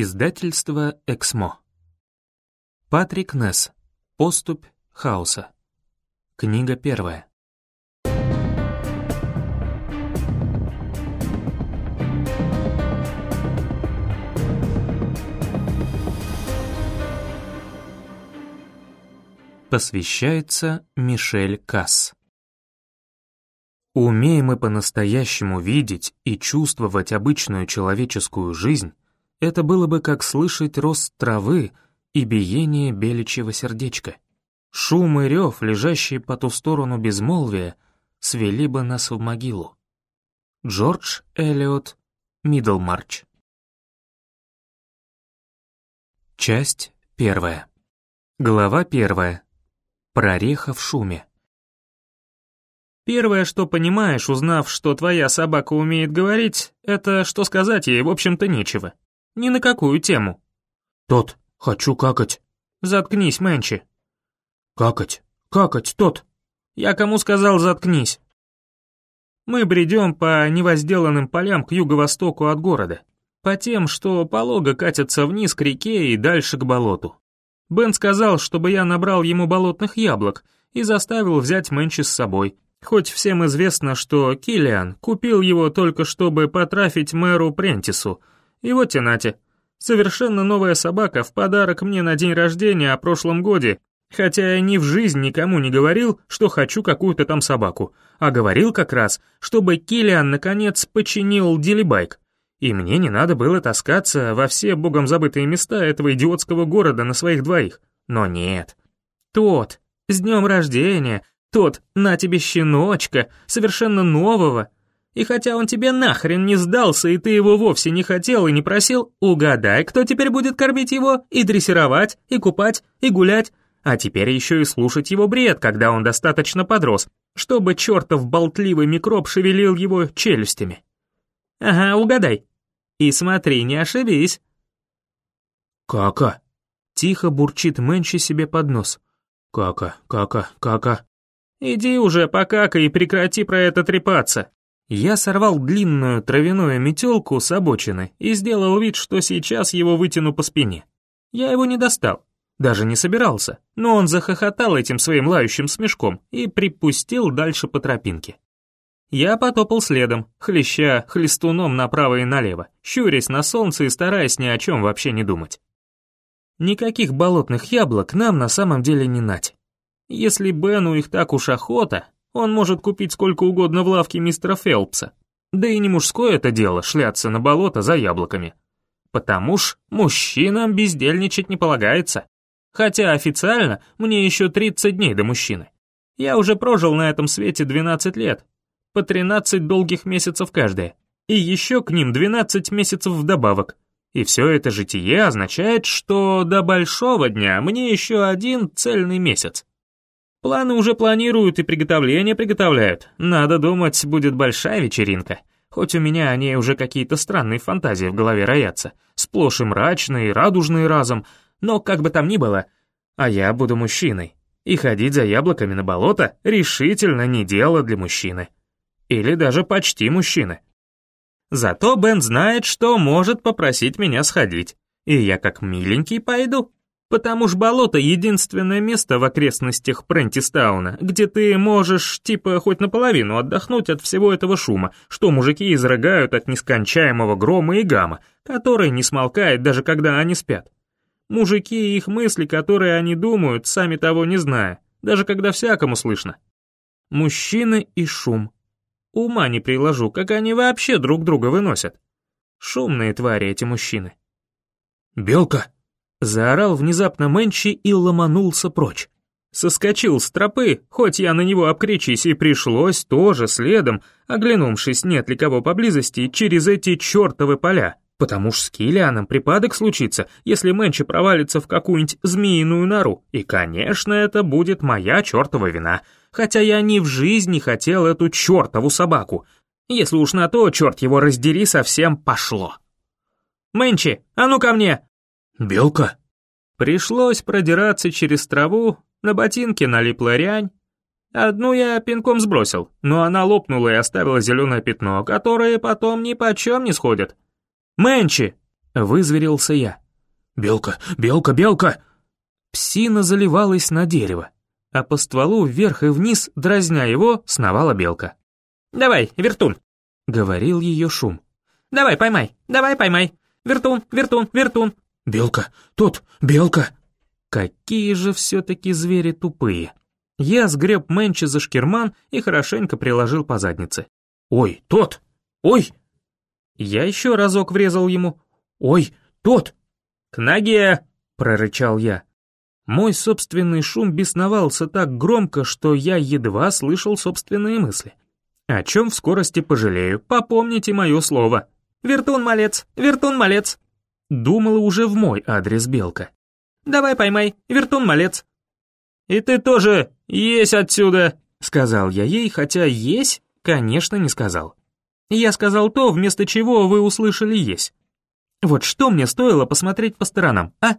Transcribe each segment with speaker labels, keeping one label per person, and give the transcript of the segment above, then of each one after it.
Speaker 1: Издательство «Эксмо». Патрик Несс. Поступь хаоса. Книга первая. Посвящается Мишель Касс. Умеем мы по-настоящему видеть и чувствовать обычную человеческую жизнь, это было бы как слышать рост травы и биение беличьего сердечка. Шум и рев, лежащие по ту сторону безмолвия, свели бы нас в могилу. Джордж Эллиот Миддлмарч Часть первая. Глава первая. Прореха в шуме.
Speaker 2: Первое, что понимаешь, узнав, что твоя собака умеет говорить, это что сказать ей, в общем-то, нечего. Ни на какую тему.
Speaker 3: «Тот, хочу какать».
Speaker 2: «Заткнись, Мэнчи».
Speaker 3: «Какать, какать, тот».
Speaker 2: «Я кому сказал, заткнись». Мы бредем по невозделанным полям к юго-востоку от города. По тем, что полого катятся вниз к реке и дальше к болоту. Бен сказал, чтобы я набрал ему болотных яблок и заставил взять Мэнчи с собой. Хоть всем известно, что Киллиан купил его только чтобы потрафить мэру Прентису. И вот тенате. Совершенно новая собака в подарок мне на день рождения о прошлом годе, хотя я ни в жизнь никому не говорил, что хочу какую-то там собаку, а говорил как раз, чтобы Киллиан наконец починил дилибайк. И мне не надо было таскаться во все богом забытые места этого идиотского города на своих двоих. Но нет. Тот, с днем рождения, тот, на тебе щеночка, совершенно нового. И хотя он тебе нахрен не сдался, и ты его вовсе не хотел и не просил, угадай, кто теперь будет кормить его, и дрессировать, и купать, и гулять, а теперь еще и слушать его бред, когда он достаточно подрос, чтобы чертов болтливый микроб шевелил его челюстями. Ага, угадай. И смотри, не ошибись.
Speaker 3: «Кака!»
Speaker 2: — тихо бурчит Мэнчи себе под нос.
Speaker 3: «Кака, кака, кака!»
Speaker 2: «Иди уже, покакай и прекрати про это трепаться!» Я сорвал длинную травяную метелку с обочины и сделал вид, что сейчас его вытяну по спине. Я его не достал, даже не собирался, но он захохотал этим своим лающим смешком и припустил дальше по тропинке. Я потопал следом, хлеща хлестуном направо и налево, щурясь на солнце и стараясь ни о чем вообще не думать. Никаких болотных яблок нам на самом деле не нать. Если Бену их так уж охота, он может купить сколько угодно в лавке мистера Фелпса. Да и не мужское это дело шляться на болото за яблоками. Потому ж мужчинам бездельничать не полагается. Хотя официально мне еще 30 дней до мужчины. Я уже прожил на этом свете 12 лет, по 13 долгих месяцев каждое, и еще к ним 12 месяцев вдобавок. И все это житие означает, что до большого дня мне еще один цельный месяц. Планы уже планируют и приготовления приготовляют. Надо думать, будет большая вечеринка. Хоть у меня они уже какие-то странные фантазии в голове роятся. Сплошь и мрачные, и радужные разом. Но как бы там ни было, а я буду мужчиной. И ходить за яблоками на болото решительно не дело для мужчины. Или даже почти мужчины. Зато Бен знает, что может попросить меня сходить. И я как миленький пойду. Потому ж болото — единственное место в окрестностях Прентистауна, где ты можешь, типа, хоть наполовину отдохнуть от всего этого шума, что мужики изрыгают от нескончаемого грома и гамма, который не смолкает даже когда они спят. Мужики и их мысли, которые они думают, сами того не зная, даже когда всякому слышно. Мужчины и шум. Ума не приложу, как они вообще друг друга выносят. Шумные твари эти мужчины.
Speaker 3: «Белка!»
Speaker 2: Заорал внезапно Мэнчи и ломанулся прочь. Соскочил с тропы, хоть я на него обкричись и пришлось тоже следом, оглянувшись, нет ли кого поблизости, через эти чертовы поля. Потому ж с Киллианом припадок случится, если Мэнчи провалится в какую-нибудь змеиную нору. И, конечно, это будет моя чертова вина. Хотя я ни в жизни хотел эту чертову собаку. Если уж на то, черт его раздери, совсем пошло. «Мэнчи, а ну ко мне!»
Speaker 3: «Белка?»
Speaker 2: Пришлось продираться через траву, на ботинке налипла рянь. Одну я пинком сбросил, но она лопнула и оставила зеленое пятно, которое потом ни почем не сходит. «Мэнчи!»
Speaker 1: Вызверился я.
Speaker 3: «Белка, белка, белка!»
Speaker 1: Псина заливалась на дерево, а по стволу вверх и вниз, дразня его, сновала белка.
Speaker 2: «Давай, вертун!»
Speaker 1: — говорил ее шум.
Speaker 2: «Давай, поймай, давай, поймай! Вертун, вертун, вертун!»
Speaker 3: «Белка, тут, белка!»
Speaker 1: Какие же все-таки звери тупые. Я сгреб Мэнчи за шкирман и хорошенько приложил по заднице.
Speaker 3: «Ой, тот! Ой!»
Speaker 1: Я еще разок врезал ему.
Speaker 3: «Ой, тот!»
Speaker 2: «К ноге!»
Speaker 1: — прорычал я. Мой собственный шум бесновался так громко, что я едва слышал собственные мысли. О чем в скорости пожалею, попомните мое слово.
Speaker 2: «Вертун-малец! Вертун-малец!»
Speaker 1: Думала уже в мой адрес белка.
Speaker 2: «Давай поймай, вертун-малец!» «И ты тоже есть отсюда!»
Speaker 1: Сказал я ей, хотя есть, конечно, не сказал. Я сказал то, вместо чего вы услышали есть. Вот что мне стоило посмотреть по сторонам, а?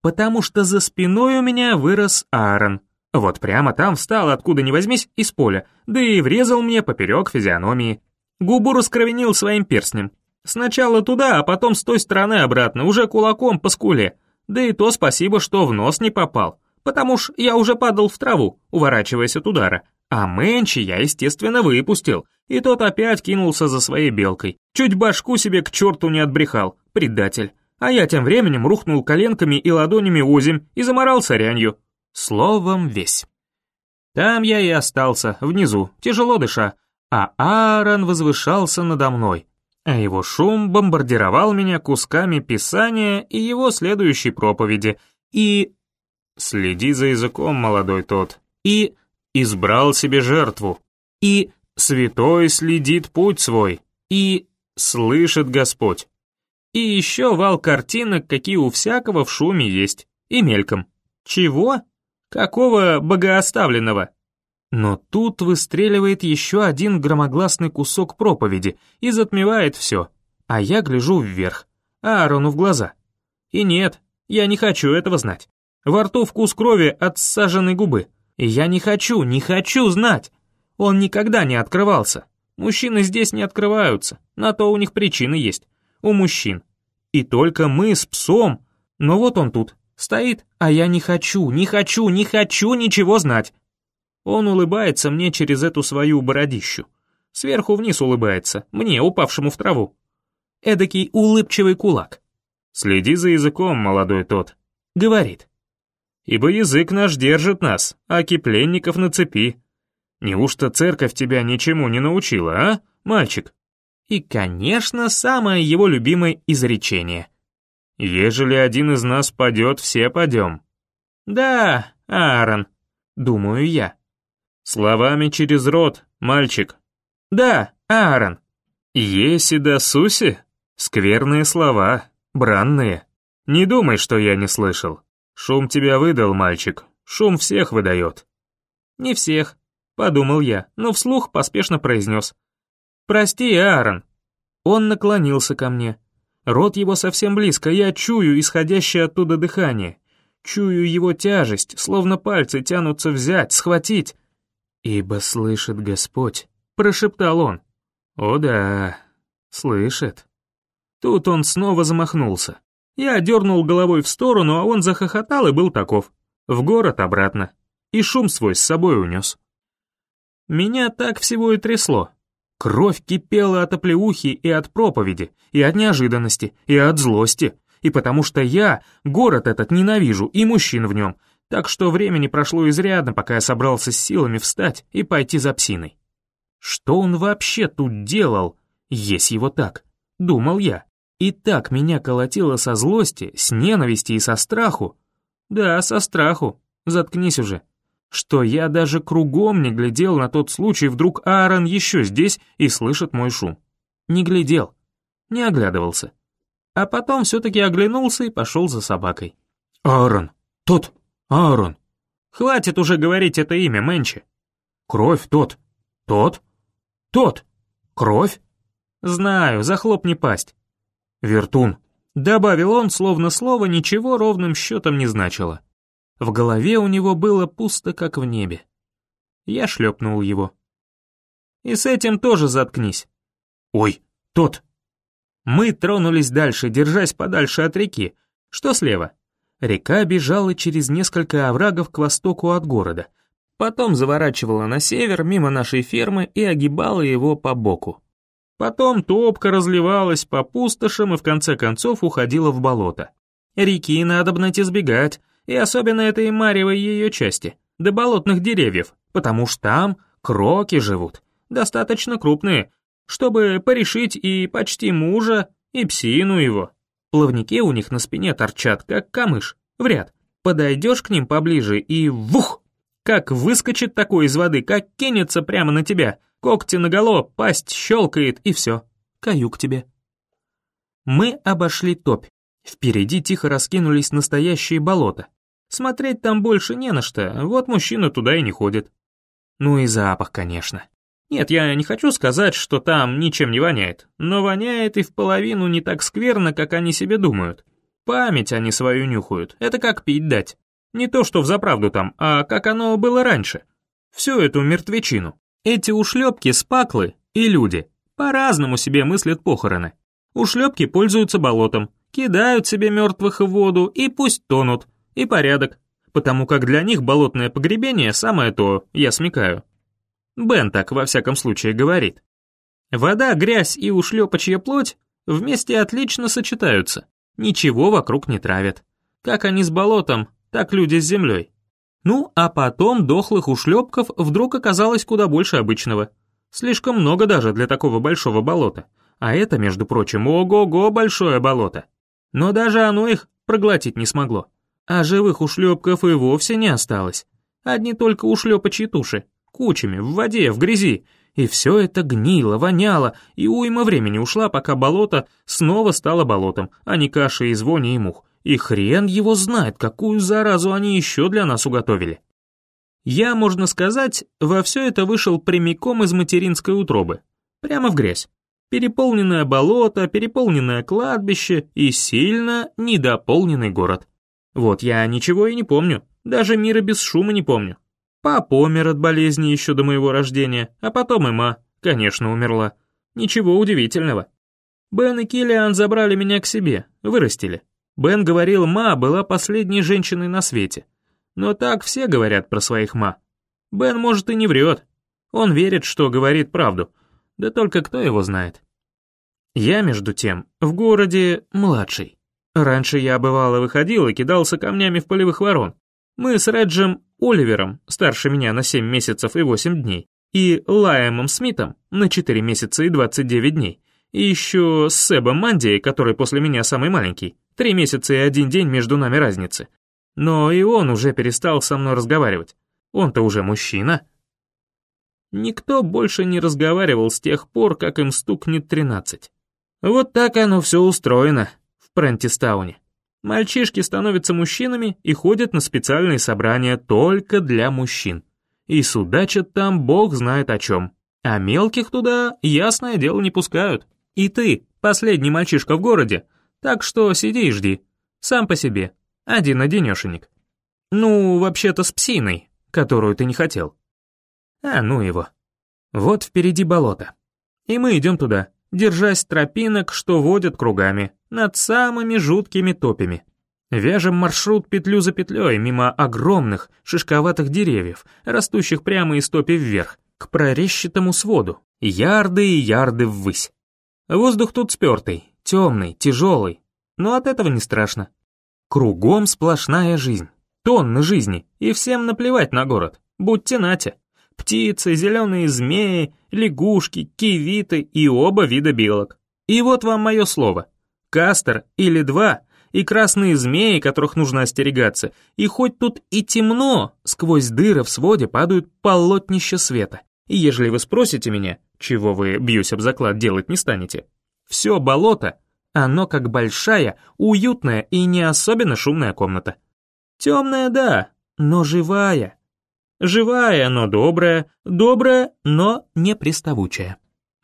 Speaker 1: Потому что за спиной у меня вырос Аарон. Вот прямо там встал, откуда ни возьмись, из поля, да и врезал мне поперек физиономии. Губу раскровенил своим перстнем. Сначала туда, а потом с той стороны обратно, уже кулаком по скуле. Да и то спасибо, что в нос не попал, потому ж я уже падал в траву, уворачиваясь от удара. А Мэнчи я, естественно, выпустил, и тот опять кинулся за своей белкой. Чуть башку себе к черту не отбрехал, предатель. А я тем временем рухнул коленками и ладонями озимь и заморал сорянью. Словом, весь. Там я и остался, внизу, тяжело дыша, а Аарон возвышался надо мной, а его шум бомбардировал меня кусками писания и его следующей проповеди, и... «Следи за языком, молодой тот», и «избрал себе жертву», и «святой следит путь свой», и «слышит Господь». И еще вал картинок, какие у всякого в шуме есть, и мельком. Чего? Какого богооставленного? Но тут выстреливает еще один громогласный кусок проповеди и затмевает все. А я гляжу вверх, Аарону в глаза. И нет, я не хочу этого знать. Во рту вкус крови от саженной губы. И я не хочу, не хочу знать. Он никогда не открывался. Мужчины здесь не открываются, на то у них причины есть. У мужчин. И только мы с псом. Но вот он тут, стоит, а я не хочу, не хочу, не хочу ничего знать. Он улыбается мне через эту свою бородищу. Сверху вниз улыбается, мне, упавшему в траву. Эдакий улыбчивый кулак. «Следи за языком, молодой тот», — говорит. «Ибо язык наш держит нас, а кипленников на цепи. Неужто церковь тебя ничему не научила, а, мальчик?» И, конечно, самое его любимое изречение. «Ежели один из нас падет, все падем». «Да, Аарон», — думаю я. Словами через рот, мальчик. Да, Аарон. Еси да суси? Скверные слова, бранные. Не думай, что я не слышал. Шум тебя выдал, мальчик. Шум всех выдает. Не всех, подумал я, но вслух поспешно произнес. Прости, Аарон. Он наклонился ко мне. Рот его совсем близко, я чую исходящее оттуда дыхание. Чую его тяжесть, словно пальцы тянутся взять, схватить. «Ибо слышит Господь», — прошептал он. «О да, слышит». Тут он снова замахнулся. Я дернул головой в сторону, а он захохотал и был таков. В город обратно. И шум свой с собой унес. Меня так всего и трясло. Кровь кипела от оплеухи и от проповеди, и от неожиданности, и от злости, и потому что я город этот ненавижу и мужчин в нем, так что времени прошло изрядно, пока я собрался с силами встать и пойти за псиной. Что он вообще тут делал, есть его так? Думал я. И так меня колотило со злости, с ненависти и со страху. Да, со страху. Заткнись уже. Что я даже кругом не глядел на тот случай, вдруг Аарон еще здесь и слышит мой шум. Не глядел. Не оглядывался. А потом все-таки оглянулся и пошел за собакой.
Speaker 3: «Аарон, тот!» Аарон.
Speaker 1: Хватит уже говорить это имя, Мэнчи.
Speaker 3: Кровь тот. Тот. Тот. Кровь.
Speaker 1: Знаю, захлопни пасть.
Speaker 3: Вертун.
Speaker 1: Добавил он, словно слово ничего ровным счетом не значило. В голове у него было пусто, как в небе. Я шлепнул его. И с этим тоже заткнись.
Speaker 3: Ой, тот.
Speaker 2: Мы тронулись дальше, держась подальше от реки. Что слева? Река бежала через несколько оврагов к востоку от города. Потом заворачивала на север, мимо нашей фермы, и огибала его по боку. Потом топка разливалась по пустошам и в конце концов уходила в болото. Реки надобно избегать, и особенно этой маревой ее части, до болотных деревьев, потому что там кроки живут, достаточно крупные, чтобы порешить и почти мужа, и псину его. Плавники у них на спине торчат, как камыш, в ряд. Подойдешь к ним поближе и вух! Как выскочит такой из воды, как кинется прямо на тебя, когти наголо, пасть щелкает и все. Каюк тебе. Мы обошли топь. Впереди тихо раскинулись настоящие болота. Смотреть там больше не на что, вот мужчина туда и не ходит. Ну и запах, конечно. Нет, я не хочу сказать, что там ничем не воняет, но воняет и в половину не так скверно, как они себе думают. Память они свою нюхают, это как пить дать. Не то, что в заправду там, а как оно было раньше. Всю эту мертвечину. Эти ушлепки, спаклы и люди по-разному себе мыслят похороны. Ушлепки пользуются болотом, кидают себе мертвых в воду и пусть тонут, и порядок, потому как для них болотное погребение самое то, я смекаю. Бен так во всяком случае говорит. Вода, грязь и ушлепочья плоть вместе отлично сочетаются, ничего вокруг не травят. Как они с болотом, так люди с землей. Ну, а потом дохлых ушлепков вдруг оказалось куда больше обычного. Слишком много даже для такого большого болота. А это, между прочим, ого-го большое болото. Но даже оно их проглотить не смогло. А живых ушлепков и вовсе не осталось. Одни только ушлепочьи туши кучами, в воде, в грязи. И все это гнило, воняло, и уйма времени ушла, пока болото снова стало болотом, а не кашей из вони и мух. И хрен его знает, какую заразу они еще для нас уготовили. Я, можно сказать, во все это вышел прямиком из материнской утробы. Прямо в грязь. Переполненное болото, переполненное кладбище и сильно недополненный город. Вот я ничего и не помню, даже мира без шума не помню. Папа умер от болезни еще до моего рождения, а потом и ма, конечно, умерла. Ничего удивительного. Бен и Киллиан забрали меня к себе, вырастили. Бен говорил, ма была последней женщиной на свете. Но так все говорят про своих ма. Бен, может, и не врет. Он верит, что говорит правду. Да только кто его знает. Я, между тем, в городе младший. Раньше я бывало выходил и кидался камнями в полевых ворон. Мы с Реджем Оливером, старше меня на 7 месяцев и 8 дней, и Лаймом Смитом на 4 месяца и 29 дней, и еще с Себом Мандией, который после меня самый маленький, 3 месяца и 1 день между нами разницы. Но и он уже перестал со мной разговаривать. Он-то уже мужчина. Никто больше не разговаривал с тех пор, как им стукнет 13. Вот так оно все устроено в Прентистауне. Мальчишки становятся мужчинами и ходят на специальные собрания только для мужчин. И судачат там бог знает о чем. А мелких туда, ясное дело, не пускают. И ты, последний мальчишка в городе, так что сиди и жди. Сам по себе. Один-одинешенек. Ну, вообще-то с псиной, которую ты не хотел. А, ну его. Вот впереди болото. И мы идем туда держась тропинок, что водят кругами, над самыми жуткими топями. Вяжем маршрут петлю за петлей мимо огромных шишковатых деревьев, растущих прямо из топи вверх, к прорещатому своду, ярды и ярды ввысь. Воздух тут спертый, темный, тяжелый, но от этого не страшно. Кругом сплошная жизнь, тонны жизни, и всем наплевать на город, будьте нате птицы, зеленые змеи, лягушки, кивиты и оба вида белок. И вот вам мое слово. Кастер или два, и красные змеи, которых нужно остерегаться, и хоть тут и темно, сквозь дыры в своде падают полотнища света. И ежели вы спросите меня, чего вы, бьюсь об заклад, делать не станете, все болото, оно как большая, уютная и не особенно шумная комната. Темная, да, но живая, Живая, но добрая, добрая, но не приставучая.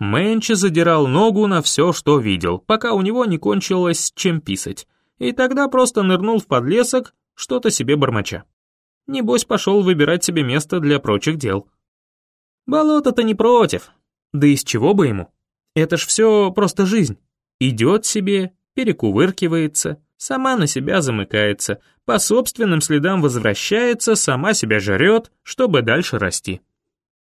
Speaker 2: Мэнчи задирал ногу на все, что видел, пока у него не кончилось чем писать, и тогда просто нырнул в подлесок, что-то себе бормоча. Небось пошел выбирать себе место для прочих дел. Болото-то не против, да из чего бы ему? Это ж все просто жизнь. Идет себе, перекувыркивается, сама на себя замыкается, по собственным следам возвращается, сама себя жрет, чтобы дальше расти.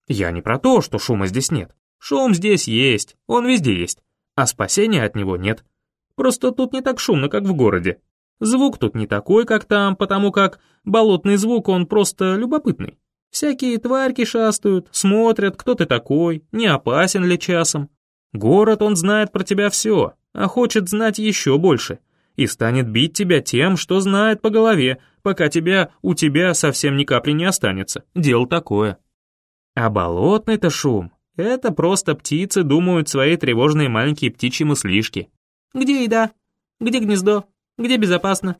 Speaker 2: Я не про то, что шума здесь нет. Шум здесь есть, он везде есть, а спасения от него нет. Просто тут не так шумно, как в городе. Звук тут не такой, как там, потому как болотный звук, он просто любопытный. Всякие тварьки шастают, смотрят, кто ты такой, не опасен ли часом. Город, он знает про тебя все, а хочет знать еще больше. И станет бить тебя тем, что знает по голове, пока тебя у тебя совсем ни капли не останется. Дело такое. А болотный-то шум — это просто птицы думают свои тревожные маленькие птичьи мыслишки. Где еда? Где гнездо? где безопасно.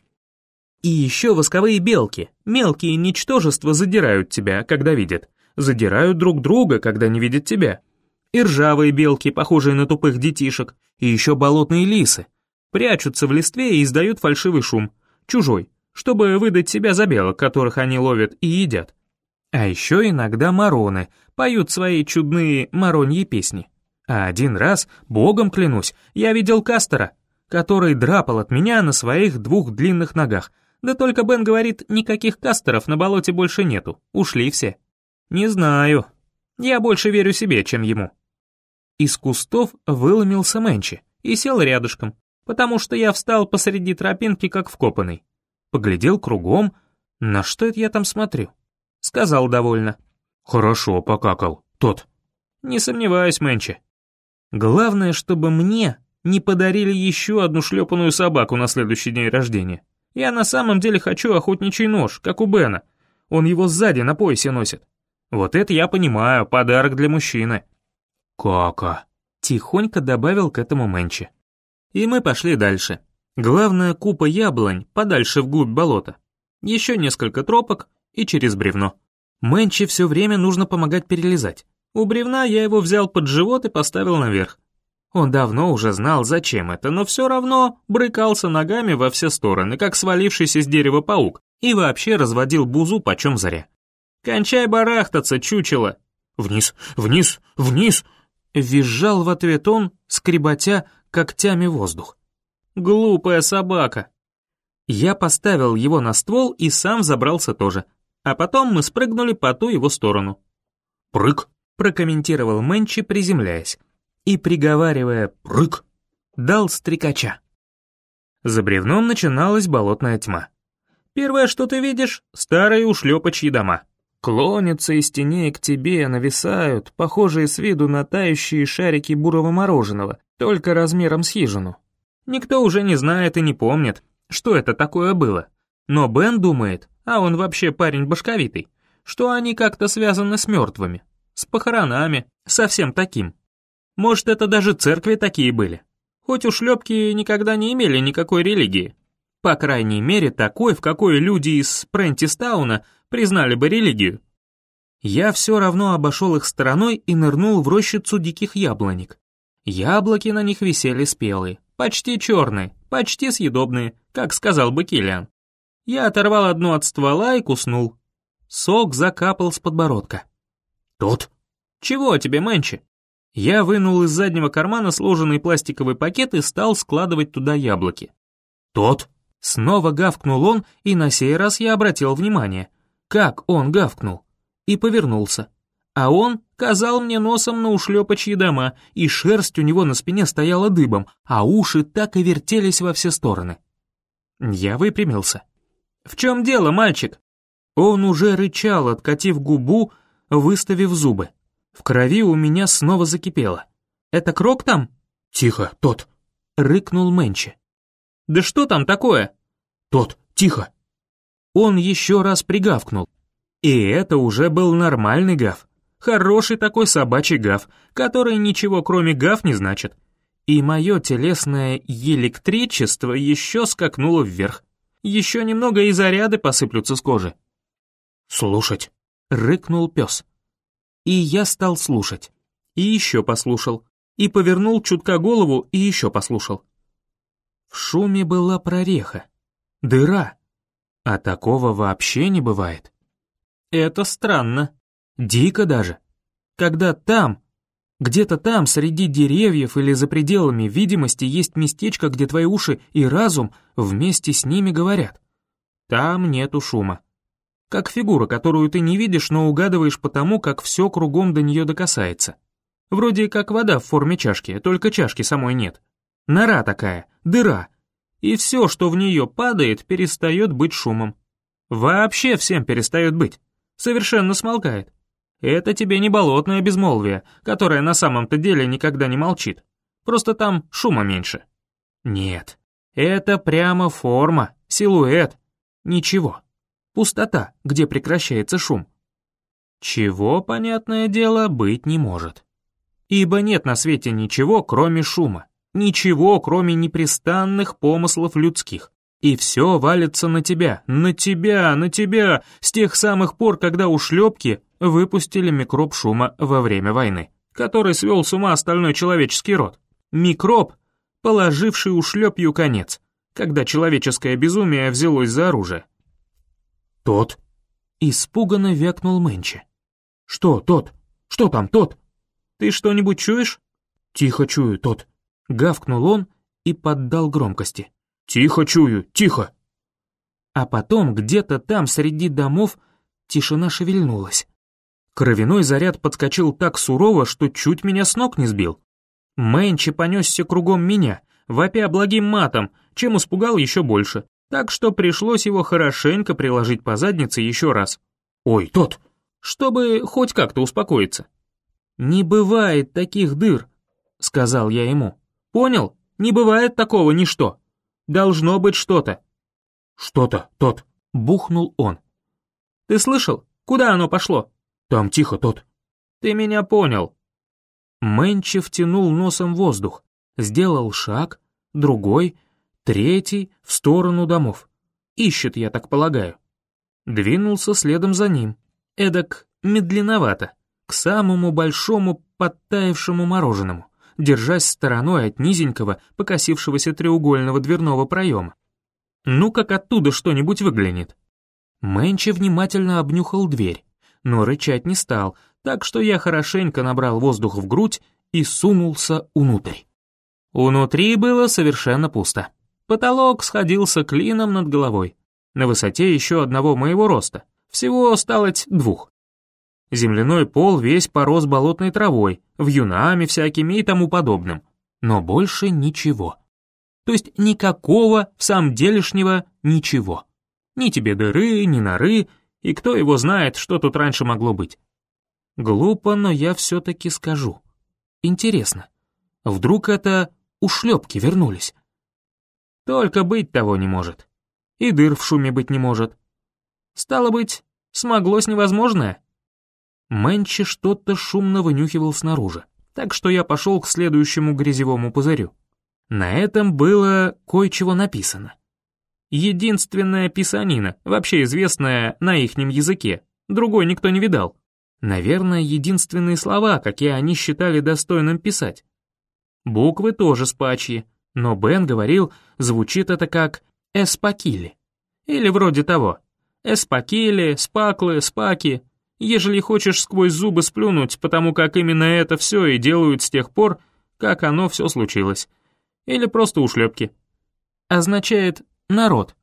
Speaker 2: И еще восковые белки, мелкие ничтожества задирают тебя, когда видят. Задирают друг друга, когда не видят тебя. И ржавые белки, похожие на тупых детишек, и еще болотные лисы. Прячутся в листве и издают фальшивый шум, чужой, чтобы выдать себя за белок, которых они ловят и едят. А еще иногда мороны поют свои чудные мароньи песни. А один раз, богом клянусь, я видел Кастера, который драпал от меня на своих двух длинных ногах. Да только Бен говорит, никаких кастеров на болоте больше нету, ушли все. Не знаю. Я больше верю себе, чем ему. Из кустов выломился Мэнчи и сел рядышком, потому что я встал посреди тропинки, как вкопанный. Поглядел кругом, на что это я там смотрю. Сказал довольно.
Speaker 3: «Хорошо покакал, тот».
Speaker 2: «Не сомневаюсь, Мэнчи. Главное, чтобы мне не подарили еще одну шлепанную собаку на следующий день рождения. Я на самом деле хочу охотничий нож, как у Бена. Он его сзади на поясе носит. Вот это я понимаю, подарок для мужчины.
Speaker 3: Кака.
Speaker 2: Тихонько добавил к этому Мэнчи. И мы пошли дальше. Главная купа яблонь подальше вглубь болота. Еще несколько тропок и через бревно. Мэнчи все время нужно помогать перелезать. У бревна я его взял под живот и поставил наверх. Он давно уже знал, зачем это, но все равно брыкался ногами во все стороны, как свалившийся с дерева паук, и вообще разводил бузу почем заря. «Кончай барахтаться, чучело!»
Speaker 3: «Вниз, вниз, вниз!»
Speaker 2: Визжал в ответ он, скреботя когтями воздух. «Глупая собака!» Я поставил его на ствол и сам забрался тоже, а потом мы спрыгнули по ту его сторону.
Speaker 3: «Прыг!»
Speaker 2: прокомментировал Мэнчи, приземляясь и, приговаривая «прыг», дал стрекача. За бревном начиналась болотная тьма. Первое, что ты видишь — старые ушлепочьи дома. Клонятся из теней к тебе, нависают, похожие с виду на тающие шарики бурого мороженого, только размером с хижину. Никто уже не знает и не помнит, что это такое было. Но Бен думает, а он вообще парень башковитый, что они как-то связаны с мертвыми, с похоронами, совсем таким. Может, это даже церкви такие были. Хоть ушлепки никогда не имели никакой религии. По крайней мере, такой, в какой люди из Прентистауна признали бы религию. Я все равно обошел их стороной и нырнул в рощицу диких яблоник. Яблоки на них висели спелые, почти черные, почти съедобные, как сказал бы Киллиан. Я оторвал одну от ствола и куснул. Сок закапал с подбородка.
Speaker 3: «Тот?»
Speaker 2: «Чего тебе, Мэнчи?» Я вынул из заднего кармана сложенный пластиковый пакет и стал складывать туда яблоки.
Speaker 3: «Тот?»
Speaker 2: Снова гавкнул он, и на сей раз я обратил внимание. Как он гавкнул? И повернулся. А он казал мне носом на ушлепочьи дома, и шерсть у него на спине стояла дыбом, а уши так и вертелись во все стороны. Я выпрямился. «В чем дело, мальчик?» Он уже рычал, откатив губу, выставив зубы. В крови у меня снова закипело. «Это Крок там?»
Speaker 3: «Тихо, тот!»
Speaker 2: — рыкнул Мэнчи. «Да что там такое?»
Speaker 3: «Тот, тихо!»
Speaker 2: Он еще раз пригавкнул. И это уже был нормальный гав. Хороший такой собачий гав, который ничего кроме гав не значит. И мое телесное электричество еще скакнуло вверх. Еще немного и заряды посыплются с кожи.
Speaker 3: «Слушать!»
Speaker 2: — рыкнул пес. И я стал слушать. И еще послушал. И повернул чутка голову и еще послушал. В шуме была прореха. Дыра. А такого вообще не бывает. Это странно. Дико даже. Когда там,
Speaker 1: Где-то там, среди деревьев или за пределами видимости, есть местечко, где твои уши и разум вместе с ними говорят. Там нету шума. Как фигура, которую ты не видишь, но угадываешь потому, как все кругом до нее докасается. Вроде как вода в форме чашки, только чашки самой нет. Нора такая, дыра. И все, что в нее падает, перестает быть шумом. Вообще всем перестает быть. Совершенно смолкает. Это тебе не болотное безмолвие, которое на самом-то деле никогда не молчит. Просто там шума меньше. Нет, это прямо форма, силуэт. Ничего. Пустота, где прекращается шум. Чего, понятное дело, быть не может. Ибо нет на свете ничего, кроме шума. Ничего, кроме непрестанных помыслов людских. И все валится на тебя, на тебя, на тебя, с тех самых пор, когда ушлепки выпустили микроб шума во время войны, который свел с ума остальной человеческий род. Микроб, положивший ушлепью конец, когда человеческое безумие взялось за оружие.
Speaker 3: «Тот?»
Speaker 1: — испуганно вякнул Мэнчи.
Speaker 3: «Что, тот? Что там, тот?»
Speaker 1: «Ты что-нибудь чуешь?»
Speaker 3: «Тихо чую, тот».
Speaker 1: Гавкнул он и поддал громкости.
Speaker 3: «Тихо чую, тихо!»
Speaker 1: А потом где-то там среди домов тишина шевельнулась. Кровяной заряд подскочил так сурово, что чуть меня с ног не сбил. Мэнчи понесся кругом меня, вопя благим матом, чем испугал еще больше, так что пришлось его хорошенько приложить по заднице еще раз.
Speaker 3: «Ой, тот!»
Speaker 1: Чтобы хоть как-то успокоиться. «Не бывает таких дыр», — сказал я ему. «Понял? Не бывает такого ничто. Должно быть что-то».
Speaker 3: «Что-то, тот», —
Speaker 1: бухнул он. «Ты слышал? Куда оно пошло?»
Speaker 3: «Там тихо, тот».
Speaker 1: «Ты меня понял». Мэнчи втянул носом воздух, сделал шаг, другой, третий в сторону домов. Ищет, я так полагаю. Двинулся следом за ним, эдак медленновато, к самому большому подтаявшему мороженому держась стороной от низенького, покосившегося треугольного дверного проема. Ну, как оттуда что-нибудь выглянет. Мэнчи внимательно обнюхал дверь, но рычать не стал, так что я хорошенько набрал воздух в грудь и сунулся внутрь. Внутри было совершенно пусто. Потолок сходился клином над головой, на высоте еще одного моего роста, всего сталось двух. Земляной пол весь порос болотной травой, вьюнами всякими и тому подобным. Но больше ничего. То есть никакого в самом делешнего ничего. Ни тебе дыры, ни норы, и кто его знает, что тут раньше могло быть. Глупо, но я все-таки скажу. Интересно, вдруг это ушлепки вернулись? Только быть того не может. И дыр в шуме быть не может. Стало быть, смоглось невозможное? Мэнчи что-то шумно вынюхивал снаружи, так что я пошел к следующему грязевому пузырю. На этом было кое-чего написано. Единственная писанина, вообще известная на ихнем языке, другой никто не видал. Наверное, единственные слова, какие они считали достойным писать. Буквы тоже спачьи, но Бен говорил, звучит это как «эспакили». Или вроде того. «Эспакили», «спаклы», «спаки», ежели хочешь сквозь зубы сплюнуть, потому как именно это все и делают с тех пор, как оно все случилось. Или просто ушлепки. Означает «народ».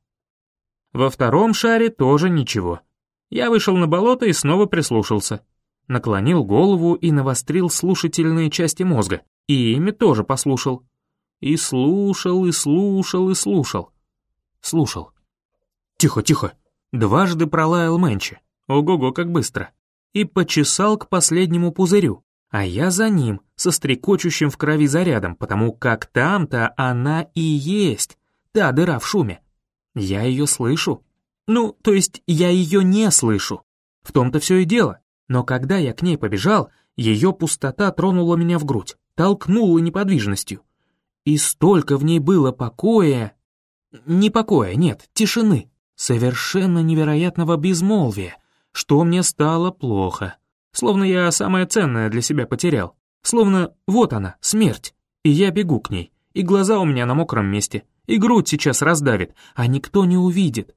Speaker 1: Во втором шаре тоже ничего. Я вышел на болото и снова прислушался. Наклонил голову и навострил слушательные части мозга. И ими тоже послушал. И слушал, и слушал, и слушал. Слушал.
Speaker 3: «Тихо, тихо!»
Speaker 1: Дважды пролаял Мэнчи. Ого-го, как быстро. И почесал к последнему пузырю, а я за ним, со стрекочущим в крови зарядом, потому как там-то она и есть, та дыра в шуме. Я ее слышу. Ну, то есть я ее не слышу. В том-то все и дело. Но когда я к ней побежал, ее пустота тронула меня в грудь, толкнула неподвижностью. И столько в ней было покоя... Не покоя, нет, тишины, совершенно невероятного безмолвия, что мне стало плохо. Словно я самое ценное для себя потерял. Словно вот она, смерть, и я бегу к ней, и глаза у меня на мокром месте, и грудь сейчас раздавит, а никто не увидит.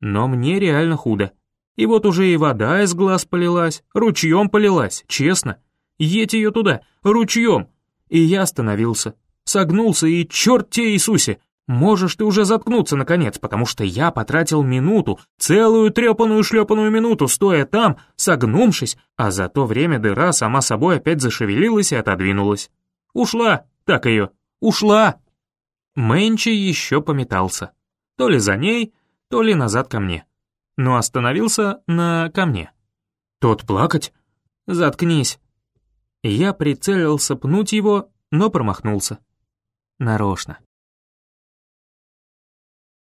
Speaker 1: Но мне реально худо. И вот уже и вода из глаз полилась, ручьем полилась, честно.
Speaker 2: Едь ее туда, ручьем. И я остановился, согнулся и черт те Иисусе, можешь ты уже заткнуться наконец, потому что я потратил минуту, целую трепаную-шлепаную минуту, стоя там, согнувшись, а за то время дыра сама собой опять зашевелилась и отодвинулась. Ушла, так ее, ушла. Мэнчи еще пометался. То ли за ней, то ли назад ко мне. Но остановился на ко мне.
Speaker 3: Тот плакать?
Speaker 2: Заткнись. Я прицелился пнуть его, но промахнулся. Нарочно.